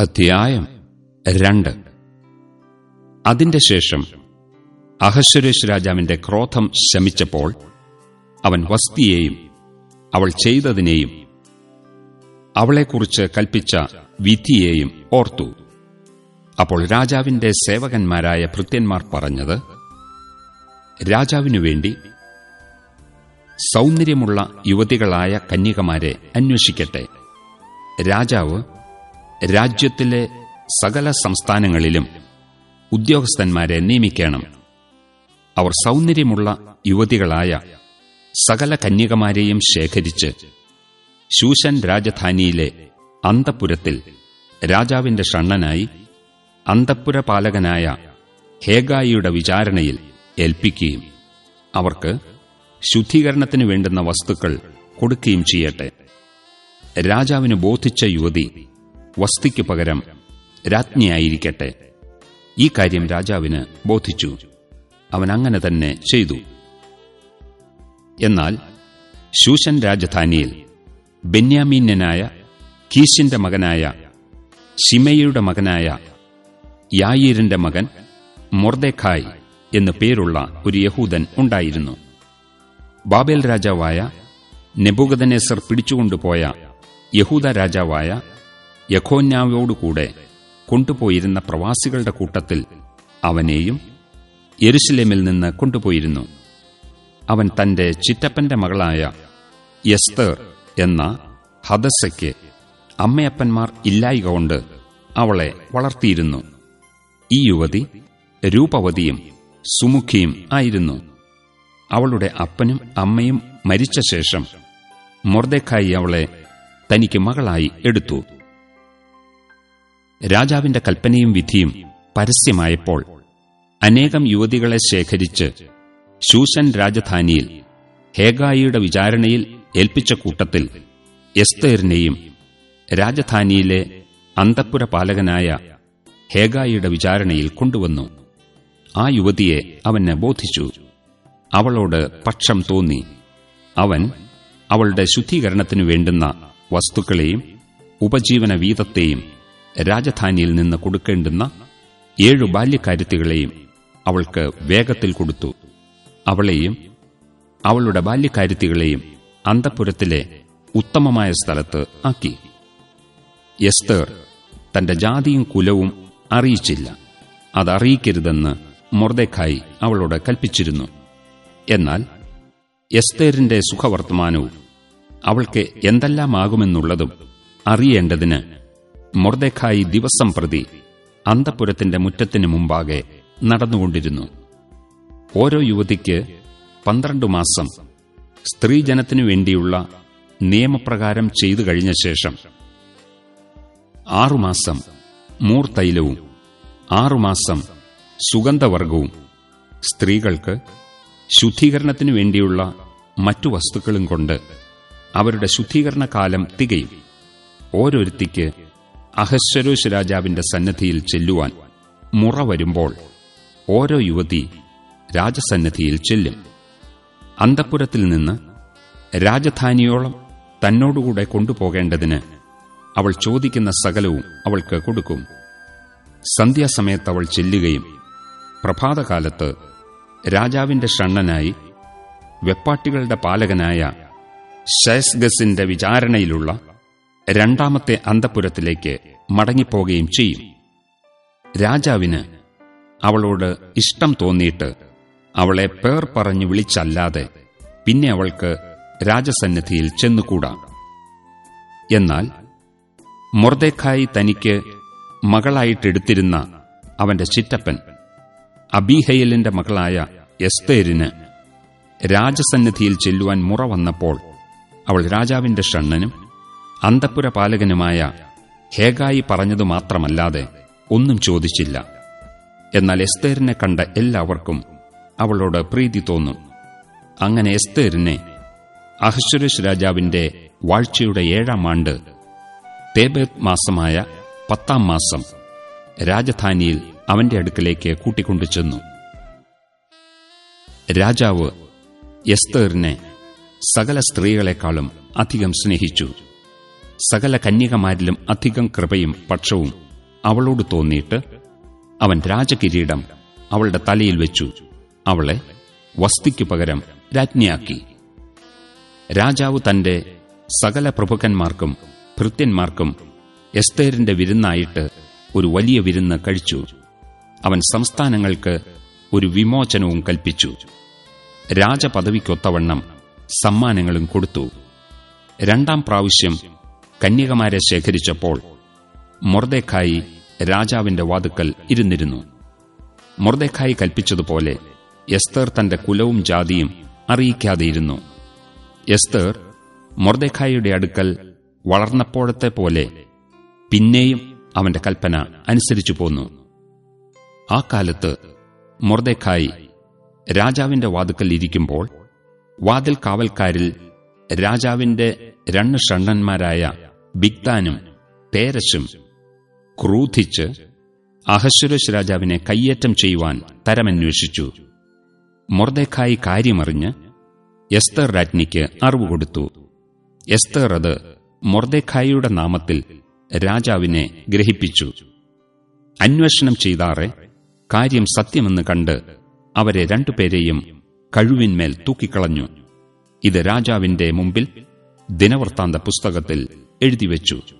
അധ്യായം രണ്ട്. അതിന്റെ ശേഷം അഹശ്വരേഷ് രാജാവിന്റെ ക്രോധം ശമിച്ചപ്പോൾ അവൻ വസ്തിയെയും അവൾ ചെയ്തതിനെയും അവളെക്കുറിച്ച് കൽപ്പിച്ച വിധിയെയും ഓർത്തു. അപ്പോൾ രാജാവിന്റെ സേവകന്മാരായ ഭൃത്യന്മാർ പറഞ്ഞത് രാജാവിനു വേണ്ടി സൗന്ദര്യമുള്ള യുവതികളായ കന്യകമാരെ അന്വേഷിക്കട്ടെ. രാജാവ് രാജ്യത്തിലെ സകല സംസ്ഥാനങ്ങളിലും ഉദ്യോഗസ്ഥന്മാരെ നിയമിക്കണം. അവർ സൗന്ദര്യമുള്ള യുവതികളായ സകല കന്യകമാരെയും ശേഖരിച്ച് ശൂശൻ രാജധാനിയിലെ അന്തപുരത്തിൽ രാജാവിന്റെ ഷണ്ണനായി അന്തപുരപാലകനായ ഹേഗായിയുടെ വിചാരണയിൽ ഏൽപ്പിക്കുകയും അവർക്ക് ശുദ്ധീകരണത്തിനു വേണ്ടുന്ന വസ്തുക്കൾ കൊടുക്കുകയും ചെയ്യട്ടെ. രാജാവിന് ബോധിച്ച യുവതി വസ്തിക്കു പകരം രാജ്ഞിയായിരിക്കട്ടെ. ഈ കാര്യം രാജാവിന് ബോധിച്ചു. അവൻ അങ്ങനെ തന്നെ ചെയ്തു. എന്നാൽ ശൂഷൻ രാജധാനിയിൽ ബെന്യാമീന്യനായ കീശിന്റെ മകനായ ഷിമയുടെ മകനായ യായീരിന്റെ മകൻ മൊർദെഖായ് എന്നു പേരുള്ള ഒരു യഹൂദൻ ഉണ്ടായിരുന്നു. ബാബേൽ രാജാവായ നെബുഗദനേസർ പിടിച്ചുകൊണ്ടുപോയ യഹൂദ രാജാവായ യഖോന്യാവോടുകൂടെ കൊണ്ടുപോയിരുന്ന പ്രവാസികളുടെ കൂട്ടത്തിൽ അവനെയും യെരുശലേമിൽ നിന്ന് കൊണ്ടുപോയിരുന്നു. അവൻ തന്റെ ചിറ്റപ്പന്റെ മകളായ യസ്തർ എന്ന ഹദസയ്ക്ക് അമ്മയപ്പന്മാർ ഇല്ലായിക കൊണ്ട് അവളെ വളർത്തിയിരുന്നു. ഈ യുവതി രൂപവതിയും സുമുഖിയും ആയിരുന്നു. അവളുടെ അപ്പനും അമ്മയും മരിച്ച ശേഷം മൊർദെഖായി അവളെ തനിക്ക് മകളായി എടുത്തു. രാജാവിന്റെ കൽപ്പനയും വിധിയും പരസ്യമായപ്പോൾ അനേകം യുവതികളെ ശേഖരിച്ച് ശൂശൻ രാജധാനിയിൽ ഹേഗായിയുടെ വിചാരണയിൽ ഏൽപ്പിച്ച കൂട്ടത്തിൽ എസ്തേറിനെയും രാജധാനിയിലെ അന്തപ്പുരപാലകനായ ഹേഗായിയുടെ വിചാരണയിൽ കൊണ്ടുവന്നു. ആ യുവതിയെ അവന് ബോധിച്ചു. അവളോട് പക്ഷം തോന്നി. അവൻ അവളുടെ ശുദ്ധീകരണത്തിനു വേണ്ടുന്ന വസ്തുക്കളെയും ഉപജീവന വീതത്തെയും രാജധാനിയിൽ നിന്ന് കൊടുക്കേണ്ടുന്ന ഏഴു ബാല്യക്കാര്യത്തികളെയും അവൾക്ക് വേഗത്തിൽ കൊടുത്തു. അവളെയും അവളുടെ ബാല്യക്കാര്യത്തികളെയും അന്തപുരത്തിലെ ഉത്തമമായ സ്ഥലത്ത് ആക്കി. എസ്തേർ തന്റെ ജാതിയും കുലവും അറിയിച്ചില്ല. അതറിയിക്കരുതെന്ന് മൊർദെഖായി അവളോട് കൽപ്പിച്ചിരുന്നു. എന്നാൽ എസ്തേറിന്റെ സുഖവർത്തമാനവും അവൾക്ക് എന്തെല്ലാമാകുമെന്നുള്ളതും അറിയേണ്ടതിന് മൊർദെഖായി ദിവസം പ്രതി അന്തപുരത്തിന്റെ മുറ്റത്തിന് മുമ്പാകെ നടന്നുകൊണ്ടിരുന്നു. ഓരോ യുവതിക്ക് പന്ത്രണ്ടു മാസം സ്ത്രീജനത്തിനു വേണ്ടിയുള്ള നിയമപ്രകാരം ചെയ്തു കഴിഞ്ഞ ശേഷം ആറുമാസം മൂർത്തൈലവും ആറുമാസം സുഗന്ധവർഗവും സ്ത്രീകൾക്ക് ശുദ്ധീകരണത്തിനു വേണ്ടിയുള്ള മറ്റു വസ്തുക്കളും കൊണ്ട് അവരുടെ ശുദ്ധീകരണ കാലം തികയും. ഓരോരുത്തിക്ക് അഹശ്വരോശ് രാജാവിന്റെ സന്നദ്ധിയിൽ ചെല്ലുവാൻ മുറ വരുമ്പോൾ ഓരോ യുവതി രാജസന്നദ്ധിയിൽ ചെല്ലും. അന്തപുരത്തിൽ നിന്ന് രാജധാനിയോളം തന്നോടുകൂടെ കൊണ്ടുപോകേണ്ടതിന് അവൾ ചോദിക്കുന്ന സകലവും അവൾക്ക് കൊടുക്കും. സന്ധ്യാസമയത്ത് അവൾ ചെല്ലുകയും പ്രഭാതകാലത്ത് രാജാവിന്റെ ഷണ്ണനായി വെപ്പാട്ടികളുടെ പാലകനായ ഷയസ്ഗസിന്റെ വിചാരണയിലുള്ള രണ്ടാമത്തെ അന്തപുരത്തിലേക്ക് മടങ്ങിപ്പോകുകയും ചെയ്യും. രാജാവിന് അവളോട് ഇഷ്ടം തോന്നിയിട്ട് അവളെ പേർ പറഞ്ഞു വിളിച്ചല്ലാതെ പിന്നെ അവൾക്ക് രാജസന്നിധിയിൽ ചെന്നുകൂടാ. എന്നാൽ മൊർദേഖായി തനിക്ക് മകളായിട്ടെടുത്തിരുന്ന അവന്റെ ചിറ്റപ്പൻ അബീഹയലിന്റെ മകളായ എസ്തേരിന് രാജസന്നിധിയിൽ ചെല്ലുവാൻ മുറ വന്നപ്പോൾ അവൾ രാജാവിന്റെ ഷണ്ണനും അന്തപ്പുരപാലകനുമായ ഹേഗായി പറഞ്ഞതു മാത്രമല്ലാതെ ഒന്നും ചോദിച്ചില്ല. എന്നാൽ എസ്തേറിനെ കണ്ട എല്ലാവർക്കും അവളോട് പ്രീതി തോന്നും. അങ്ങനെ എസ്തേറിനെ അഹശ്വരേഷ് രാജാവിന്റെ വാഴ്ചയുടെ ഏഴാം ആണ്ട് തേബേത് മാസമായ പത്താം മാസം രാജധാനിയിൽ അവന്റെ അടുക്കലേക്ക് കൂട്ടിക്കൊണ്ടു ചെന്നു. രാജാവ് എസ്തേറിനെ സകല സ്ത്രീകളെക്കാളും അധികം സ്നേഹിച്ചു. സകല കന്യകമാരിലും അധികം കൃപയും പക്ഷവും അവളോട് തോന്നിയിട്ട് അവൻ രാജകിരീടം അവളുടെ തലയിൽ വെച്ചു. അവളെ വസ്തിക്കു പകരം രാജ്ഞിയാക്കി. രാജാവ് തന്റെ സകല പ്രഭുക്കന്മാർക്കും ഭൃത്യന്മാർക്കും എസ്തേറിന്റെ വിരുന്നായിട്ട് ഒരു വലിയ വിരുന്ന് കഴിച്ചു. അവൻ സംസ്ഥാനങ്ങൾക്ക് ഒരു വിമോചനവും കൽപ്പിച്ചു. രാജപദവിക്കൊത്തവണ്ണം സമ്മാനങ്ങളും കൊടുത്തു. രണ്ടാം പ്രാവശ്യം കന്യകമാരെ ശേഖരിച്ചപ്പോൾ മൊർദേഖായി രാജാവിന്റെ വാതുക്കൽ ഇരുന്നിരുന്നു. മൊർദേഖായി കൽപ്പിച്ചതുപോലെ എസ്തർ തന്റെ കുലവും ജാതിയും അറിയിക്കാതെയിരുന്നു. എസ്തർ മൊർദേഖായിയുടെ അടുക്കൽ വളർന്നപ്പോഴത്തെ പോലെ പിന്നെയും അവന്റെ കൽപ്പന അനുസരിച്ചു പോന്നു. ആ കാലത്ത് മൊർദേഖായി രാജാവിന്റെ വാതുക്കൽ ഇരിക്കുമ്പോൾ വാതിൽ കാവൽക്കാരിൽ രാജാവിന്റെ രണ്ട് ഷണ്ണന്മാരായ ബിഗ്ദാനും പേരശും ക്രൂധിച്ച് അഹശ്വരശ് രാജാവിനെ കയ്യേറ്റം ചെയ്യുവാൻ തരമന്വേഷിച്ചു. മൊർദേഖായി കാര്യമറിഞ്ഞ് എസ്തർ രാജ്ഞിക്ക് അറിവ് കൊടുത്തു. എസ്തർ അത് മൊർദേഖായിയുടെ നാമത്തിൽ രാജാവിനെ ഗ്രഹിപ്പിച്ചു. അന്വേഷണം ചെയ്താറെ കാര്യം സത്യമെന്ന് കണ്ട് അവരെ രണ്ടുപേരെയും കഴിവിന്മേൽ തൂക്കിക്കളഞ്ഞു. ഇത് രാജാവിന്റെ മുമ്പിൽ ദിനവൃത്താന്ത പുസ്തകത്തിൽ എഴുതിവെച്ചു.